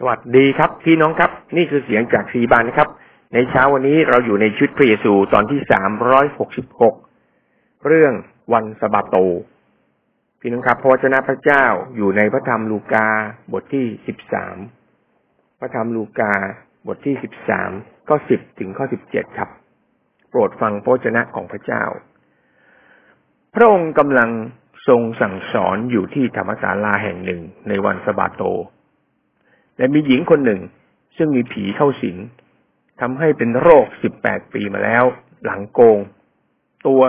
สวัสดีครับ พี่น้องครับ นี่คือเสียงจากสีบานนะครับ ในเช้าวันนี้เราอยู่ในชุดพระเยซูตอนที่สามร้อยหกสิบหกเรื่องวันสะบาโต พี่น้องครับพระวจนะพระเจ้าอยู่ในพระธรรมลูกาบทที่สิบสามพระธรรมลูกาบทที่สิบสามข้อสิบถึงข้อสิบเจ็ดครับ โปรดฟังพระวจนะของพระเจ้า พระองค์กำลังทรงสั่งสอนอยู่ที่ธรรมศาลาแห่งหนึ่งในวันสะบาโต และมีหญิงคนหนึ่ง ซึ่งมีผีเข้าสิงทำให้เป็นโรคสิบแปดปีมาแล้ว หลังโกง ตัว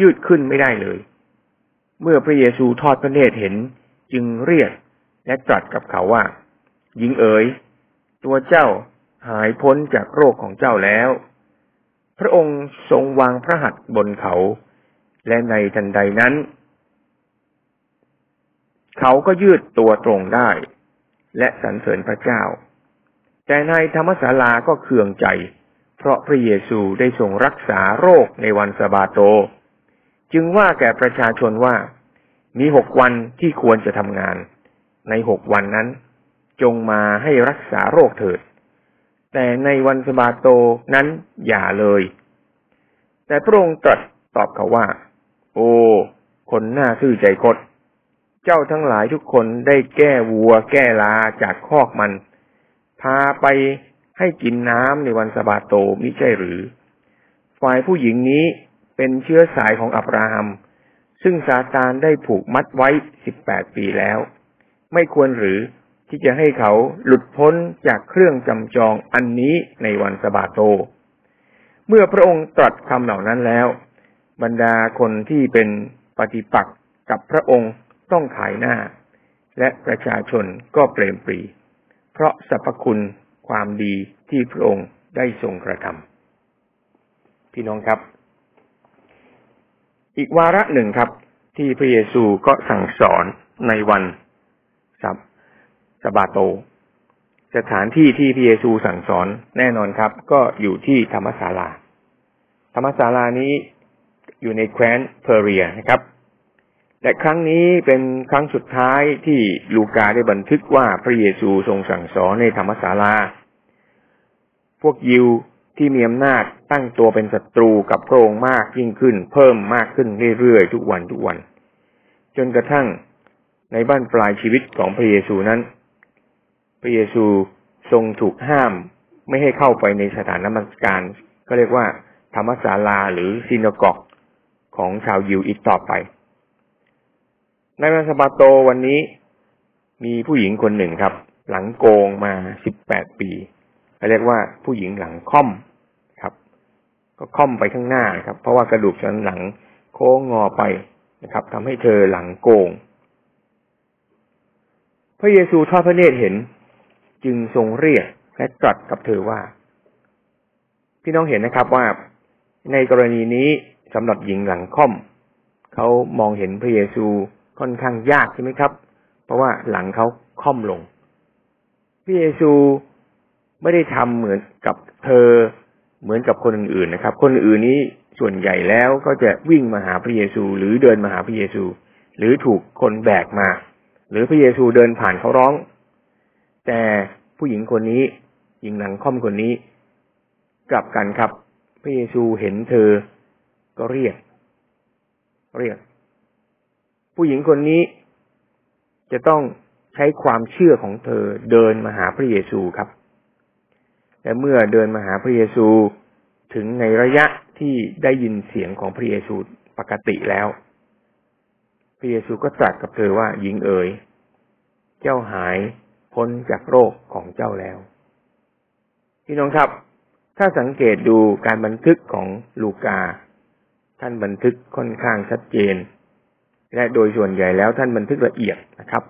ยืดขึ้นไม่ได้เลย เมื่อพระเยซูทอดพระเนตรเห็นจึงเรียกและตรัสกับเขาว่า หญิงเอ๋ย ตัวเจ้าหายพ้นจากโรคของเจ้าแล้ว พระองค์ทรงวางพระหัตถ์บนเขา และในทันใดนั้น เขาก็ยืดตัวตรงได้ และสรรเสริญพระเจ้า แต่ในธรรมศาลาก็เคืองใจ เพราะพระเยซูได้ทรงรักษาโรคในวันสะบาโต จึงว่าแก่ประชาชนว่า มีหกวันที่ควรจะทำงาน ในหกวันนั้น จงมาให้รักษาโรคเถิด แต่ในวันสะบาโตนั้นอย่าเลย แต่พระองค์ตรัสตอบเขาว่า โอ้ คนหน้าซื่อใจคด เจ้าทั้งหลายทุกคนได้แก้วัวแก้ลาจากคอกมัน พาไปให้กินน้ำในวันสะบาโตมิใช่หรือ ฝ่ายผู้หญิงนี้เป็นเชื้อสายของอับราฮัม ซึ่งซาตานได้ผูกมัดไว้สิบแปดปีแล้ว ไม่ควรหรือที่จะให้เขาหลุดพ้นจากเครื่องจำจองอันนี้ในวันสะบาโต เมื่อพระองค์ตรัสคำเหล่านั้นแล้ว บรรดาคนที่เป็นปฏิปักษ์กับพระองค์ ต้องขายหน้า และประชาชนก็เปรมปรี เพราะสรรพคุณความดีที่พระองค์ได้ทรงกระทำพี่น้องครับ อีกวาระหนึ่งครับ ที่พระเยซูก็สั่งสอนในวันสับสบาโต สถานที่ที่พระเยซูสั่งสอนแน่นอนครับ ก็อยู่ที่ธรรมศาลา ธรรมศาลานี้อยู่ในแคว้นเพอร์เรียนะครับ และครั้งนี้เป็นครั้งสุดท้ายที่ลูกาได้บันทึกว่าพระเยซูทรงสั่งสอนในธรรมศาลา พวกยิวที่มีอำนาจตั้งตัวเป็นศัตรูกับพระองค์มากยิ่งขึ้น เพิ่มมากขึ้นเรื่อยๆทุกวันทุกวัน จนกระทั่งในบ้านปลายชีวิตของพระเยซูนั้น พระเยซูทรงถูกห้าม ไม่ให้เข้าไปในสถานนมัสการก็เรียกว่าธรรมศาลาหรือซินกอกของชาวยิวอีกต่อไป ในวันสบาโตวันนี้มีผู้หญิงคนหนึ่งครับ หลังโกงมาสิบแปดปีเรียกว่าผู้หญิงหลังค่อมครับ ก็ค่อมไปข้างหน้าครับ เพราะว่ากระดูกสันหลังโค้งงอไปนะครับทำให้เธอหลังโกง พระเยซูทอดพระเนตรเห็น จึงทรงเรียกและตรัสกับเธอว่า พี่น้องเห็นนะครับว่าในกรณีนี้สำหรับหญิงหลังค่อมเขามองเห็นพระเยซู ค่อนข้างยากใช่ไหมครับ เพราะว่าหลังเขาค่อมลงพระเยซูไม่ได้ทำเหมือนกับเธอเหมือนกับคนอื่นๆนะครับ คนอื่นนี้ส่วนใหญ่แล้วก็จะวิ่งมาหาพระเยซู หรือเดินมาหาพระเยซู หรือถูกคนแบกมา หรือพระเยซูเดินผ่านเขาร้อง แต่ผู้หญิงคนนี้หญิงหลังค่อมคนนี้ กลับกันครับ พระเยซูเห็นเธอก็เรียก เรียก ผู้หญิงคนนี้จะต้องใช้ความเชื่อของเธอเดินมาหาพระเยซูครับ และเมื่อเดินมาหาพระเยซูถึงในระยะที่ได้ยินเสียงของพระเยซูปกติแล้ว พระเยซูก็ตรัสกับเธอว่าหญิงเอ๋ย เจ้าหายพ้นจากโรคของเจ้าแล้ว พี่น้องครับ ถ้าสังเกตดูการบันทึกของลูกา ท่านบันทึกค่อนข้างชัดเจน และโดยส่วนใหญ่แล้วท่านบันทึกละเอียดนะครับ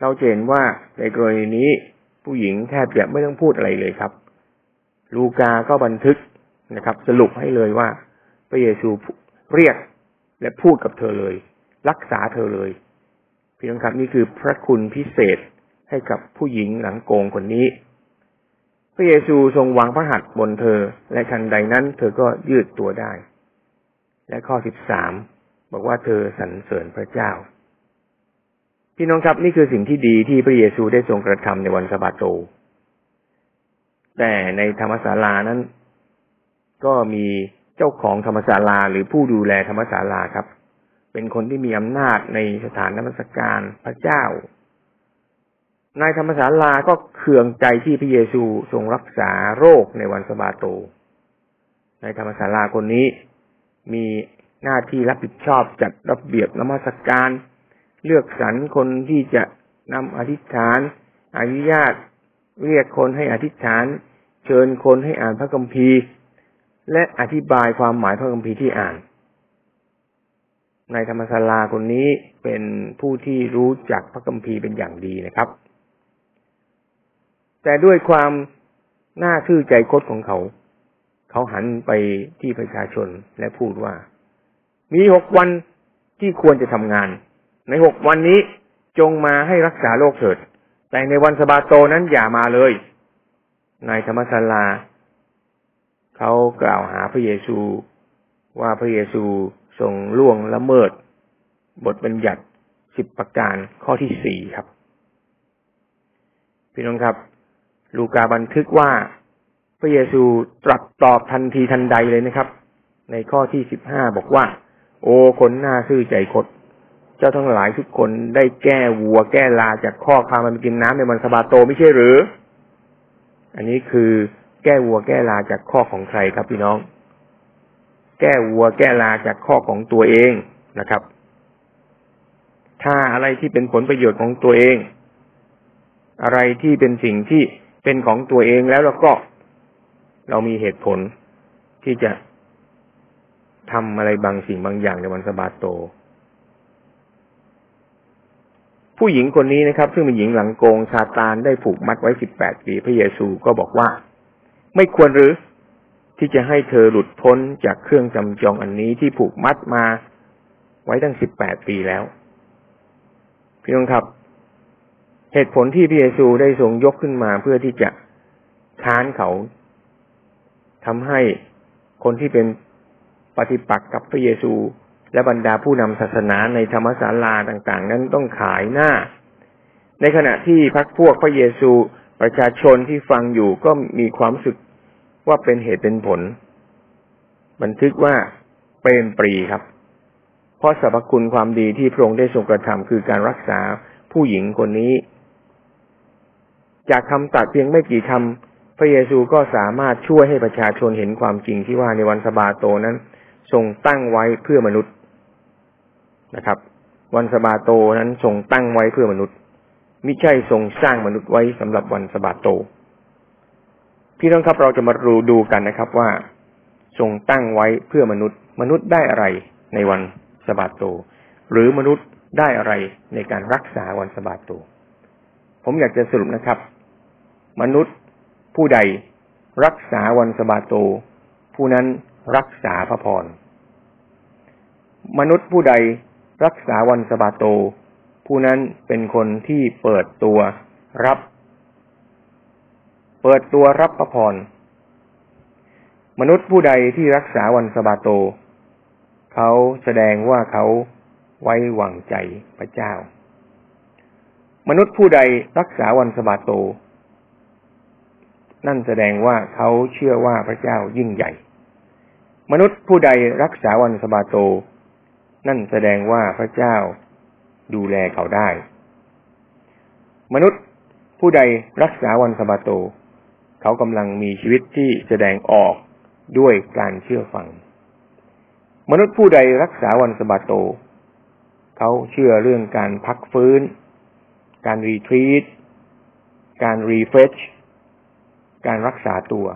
เราเห็นว่าในกรณีนี้ผู้หญิงแทบจะไม่ต้องพูดอะไรเลยครับ ลูกาก็บันทึกนะครับ สรุปให้เลยว่า พระเยซูเรียกและพูดกับเธอเลย รักษาเธอเลยพี่น้องครับนี่คือพระคุณพิเศษให้กับผู้หญิงหลังโกงคนนี้ พระเยซูทรงวางพระหัตถ์บนเธอ และทันใดนั้น เธอก็ยืดตัวได้ และข้อสิบสาม บอกว่าเธอสรรเสริญพระเจ้า พี่น้องครับนี่คือสิ่งที่ดีที่พระเยซูได้ทรงกระทำในวันสะบาโต แต่ในธรรมศาลานั้น ก็มีเจ้าของธรรมศาลาหรือผู้ดูแลธรรมศาลาครับ เป็นคนที่มีอำนาจในสถานนมัสการพระเจ้านายธรรมศาลาก็เคืองใจที่พระเยซูทรงรักษาโรคในวันสะบาโต นายธรรมศาลาคนนี้มี หน้าที่รับผิดชอบจัดระเบียบนมัสการ เลือกสรรคนที่จะนำอธิษฐานอนุญาต เรียกคนให้อธิษฐาน เชิญคนให้อ่านพระคัมภีร์ และอธิบายความหมายพระคัมภีร์ที่อ่านนายธรรมศาลาคนนี้เป็นผู้ที่รู้จักพระคัมภีร์เป็นอย่างดีนะครับ แต่ด้วยความน่าชื่อใจคดของเขา เขาหันไปที่ประชาชนและพูดว่า มีหกวันที่ควรจะทำงาน ในหกวันนี้จงมาให้รักษาโรคเถิด แต่ในวันสบาโตนั้นอย่ามาเลย นายธรรมศาลาเขากล่าวหาพระเยซูว่าพระเยซูทรงล่วงละเมิด บทบัญญัติสิบประการข้อที่สี่ครับ พี่น้องครับ ลูกาบันทึกว่าพระเยซูตรัสตอบทันทีทันใดเลยนะครับ ในข้อที่สิบห้าบอกว่า โอ้คนหน้าซื่อใจคด เจ้าทั้งหลายทุกคนได้แก้วัวแก้ลาจากข้อพามันกินน้ำในวันสบาโตไม่ใช่หรือ อันนี้คือแก้วัวแก้ลาจากข้อของใครครับพี่น้อง แก้วัวแก้ลาจากข้อของตัวเองนะครับ ถ้าอะไรที่เป็นผลประโยชน์ของตัวเอง อะไรที่เป็นสิ่งที่เป็นของตัวเองแล้วเราก็ เรามีเหตุผลที่จะ ทำอะไรบางสิ่งบางอย่างในวันสบาโต ผู้หญิงคนนี้นะครับ ซึ่งเป็นหญิงหลังโกงซาตานได้ผูกมัดไว้สิบแปดปีพระเยซูก็บอกว่า ไม่ควรหรือที่จะให้เธอหลุดพ้นจากเครื่องจำจองอันนี้ที่ผูกมัดมาไว้ตั้งสิบแปดปีแล้ว พี่น้องครับ เหตุผลที่พระเยซูได้ทรงยกขึ้นมาเพื่อที่จะค้านเขาทำให้คนที่เป็น ปฏิปักษ์กับพระเยซู และบรรดาผู้นำศาสนาในธรรมศาลาต่างๆ นั้นต้องขายหน้า ในขณะที่พักพวกพระเยซูประชาชนที่ฟังอยู่ก็มีความสึกว่าเป็นเหตุเป็นผล บันทึกว่าเป็นปรีครับ เพราะสรรพคุณความดีที่พระองค์ได้ทรงกระทำคือการรักษาผู้หญิงคนนี้ จากคำตัดเพียงไม่กี่คำพระเยซูก็สามารถช่วยให้ประชาชนเห็นความจริงที่ว่าในวันสบาโตนั้น ทรงตั้งไว้เพื่อมนุษย์นะครับ วันสบาโตนั้นทรงตั้งไว้เพื่อมนุษย์มิใช่ทรงสร้างมนุษย์ไว้สำหรับวันสบาโต พี่น้องครับเราจะมาดูดูกันนะครับว่า ทรงตั้งไว้เพื่อมนุษย์ มนุษย์ได้อะไรในวันสบาโต หรือมนุษย์ได้อะไรในการรักษาวันสบาโต ผมอยากจะสรุปนะครับ มนุษย์ผู้ใดรักษาวันสบาโต ผู้นั้น รักษาพระพร มนุษย์ผู้ใดรักษาวันสบาโต ผู้นั้นเป็นคนที่เปิดตัวรับ เปิดตัวรับพระพร มนุษย์ผู้ใดที่รักษาวันสบาโต เขาแสดงว่าเขาไว้วางใจพระเจ้า มนุษย์ผู้ใดรักษาวันสบาโต นั่นแสดงว่าเขาเชื่อว่าพระเจ้ายิ่งใหญ่ มนุษย์ผู้ใดรักษาวันสบาโต นั่นแสดงว่าพระเจ้าดูแลเขาได้ มนุษย์ผู้ใดรักษาวันสบาโต เขากำลังมีชีวิตที่แสดงออกด้วยการเชื่อฟัง มนุษย์ผู้ใดรักษาวันสบาโต เขาเชื่อเรื่องการพักฟื้น การรีทรีต การรีเฟชการรักษาตัว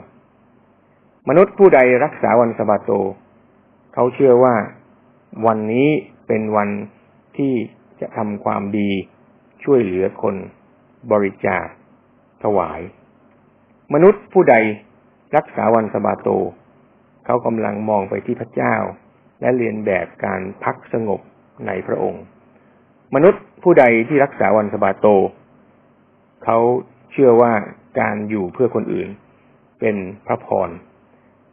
มนุษย์ผู้ใดรักษาวันสะบาโต เขาเชื่อว่าวันนี้เป็นวันที่จะทำความดี ช่วยเหลือคนบริจาคถวาย มนุษย์ผู้ใดรักษาวันสะบาโต เขากำลังมองไปที่พระเจ้า และเรียนแบบการพักสงบในพระองค์ มนุษย์ผู้ใดที่รักษาวันสะบาโต เขาเชื่อว่าการอยู่เพื่อคนอื่น เป็นพระพร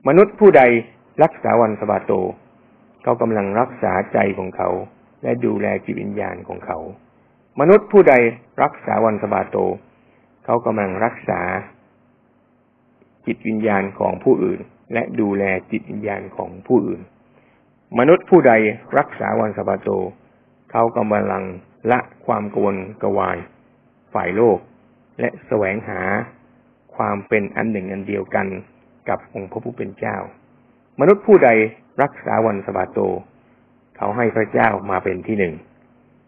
มนุษย์ผู้ใดรักษาวันสบาโต เขากำลังรักษาใจของเขา และดูแลจิตวิญญาณของเขา มนุษย์ผู้ใดรักษาวันสบาโต เขากำลังรักษา จิตวิญญาณของผู้อื่น และดูแลจิตวิญญาณของผู้อื่น มนุษย์ผู้ใดรักษาวันสบาโต เขากำลังละความกวนกวาย ฝ่ายโลก และแสวงหาความเป็นอันหนึ่งอันเดียวกัน กับองค์พระผู้เป็นเจ้า มนุษย์ผู้ใดรักษาวันสบาโต เขาให้พระเจ้ามาเป็นที่หนึ่ง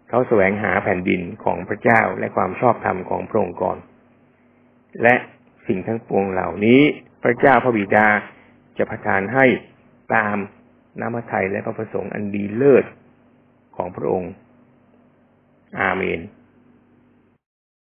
เขาแสวงหาแผ่นดินของพระเจ้าและความชอบธรรมของพระองค์ก่อน และสิ่งทั้งปวงเหล่านี้พระเจ้าพระบิดาจะประทานให้ตามน้ำพระทัยและพระประสงค์อันดีเลิศของพระองค์ อาเมน